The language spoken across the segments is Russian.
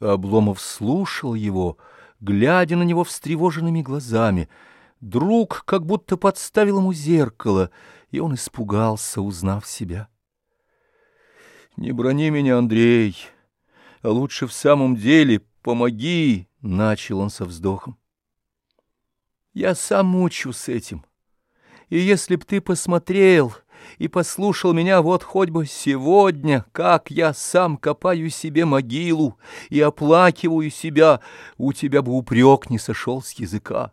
Обломов слушал его, глядя на него встревоженными глазами. Друг как будто подставил ему зеркало, и он испугался, узнав себя. «Не брони меня, Андрей, а лучше в самом деле помоги!» — начал он со вздохом. «Я сам мучу с этим, и если б ты посмотрел...» и послушал меня вот хоть бы сегодня, как я сам копаю себе могилу и оплакиваю себя, у тебя бы упрек не сошел с языка.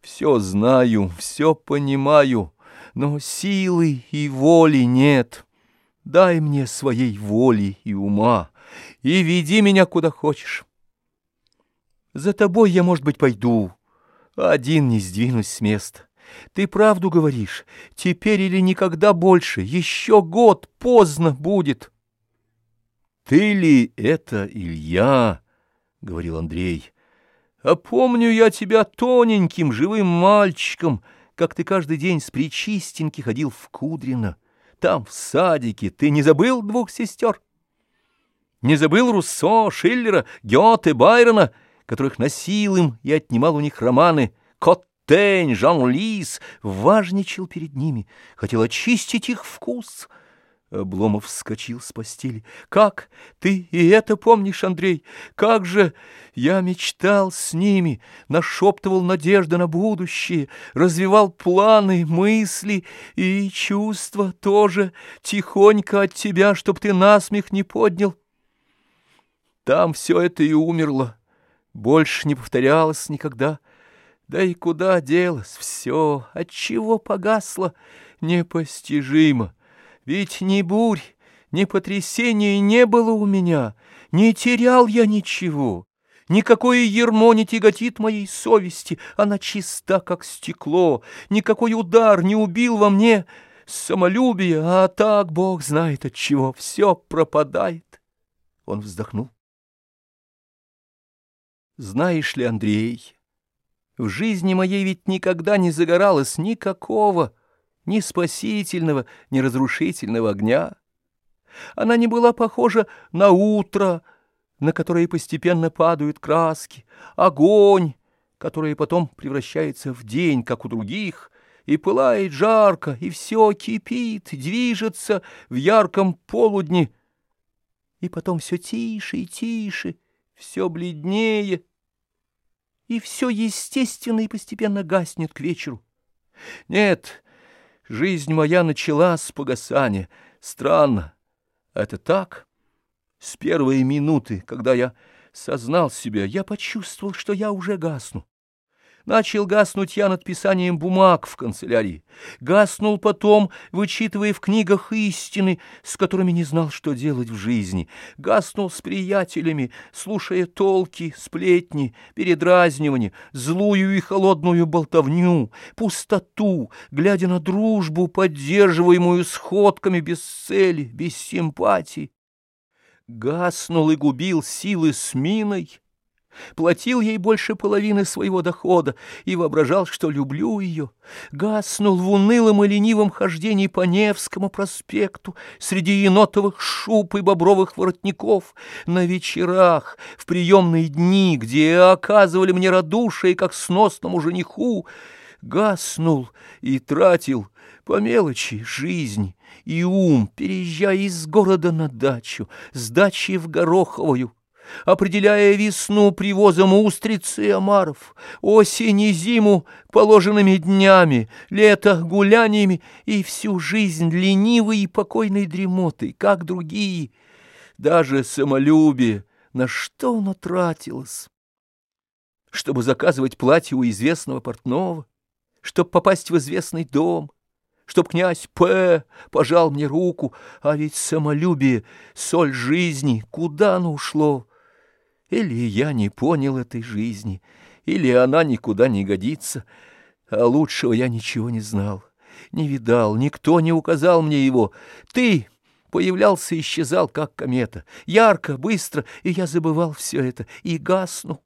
Все знаю, все понимаю, но силы и воли нет. Дай мне своей воли и ума, и веди меня куда хочешь. За тобой я, может быть, пойду, один не сдвинусь с места. Ты правду говоришь, теперь или никогда больше, еще год поздно будет. Ты ли это, Илья? — говорил Андрей. А помню я тебя тоненьким, живым мальчиком, как ты каждый день с причистеньки ходил в Кудрино. Там, в садике, ты не забыл двух сестер? Не забыл Руссо, Шиллера, Гёте, Байрона, которых носил им и отнимал у них романы «Кот Тень, Жан-Лис важничал перед ними, хотел очистить их вкус. Обломов вскочил с постели. «Как? Ты и это помнишь, Андрей? Как же я мечтал с ними, нашептывал надежды на будущее, развивал планы, мысли и чувства тоже тихонько от тебя, чтоб ты насмех не поднял. Там все это и умерло, больше не повторялось никогда». Да и куда делось все, отчего погасло, непостижимо. Ведь ни бурь, ни потрясений не было у меня, не терял я ничего. Никакое ермо не тяготит моей совести, она чиста, как стекло. Никакой удар не убил во мне самолюбие, а так Бог знает от чего, все пропадает. Он вздохнул. Знаешь ли, Андрей, в жизни моей ведь никогда не загоралось никакого, ни спасительного, ни разрушительного огня. Она не была похожа на утро, на которое постепенно падают краски, огонь, который потом превращается в день, как у других, и пылает жарко, и все кипит, движется в ярком полудне, и потом все тише и тише, все бледнее — и все естественно и постепенно гаснет к вечеру. Нет, жизнь моя начала с погасания. Странно, это так. С первой минуты, когда я сознал себя, я почувствовал, что я уже гасну. Начал гаснуть я над писанием бумаг в канцелярии. Гаснул потом, вычитывая в книгах истины, с которыми не знал, что делать в жизни. Гаснул с приятелями, слушая толки, сплетни, передразнивания, злую и холодную болтовню, пустоту, глядя на дружбу, поддерживаемую сходками без цели, без симпатии. Гаснул и губил силы с миной, платил ей больше половины своего дохода и воображал, что люблю ее, гаснул в унылом и ленивом хождении по Невскому проспекту среди енотовых шуб и бобровых воротников, на вечерах, в приемные дни, где оказывали мне радушие, как сносному жениху, гаснул и тратил по мелочи жизнь и ум, переезжая из города на дачу, с дачи в Гороховую, определяя весну привозом устриц и омаров, осень и зиму положенными днями, лето гуляниями и всю жизнь ленивой и покойной дремотой, как другие, даже самолюбие, на что оно тратилось, чтобы заказывать платье у известного портного, чтобы попасть в известный дом, чтоб князь П. пожал мне руку, а ведь самолюбие, соль жизни, куда оно ушло? Или я не понял этой жизни, или она никуда не годится, а лучшего я ничего не знал, не видал, никто не указал мне его. Ты появлялся и исчезал, как комета, ярко, быстро, и я забывал все это и гаснул.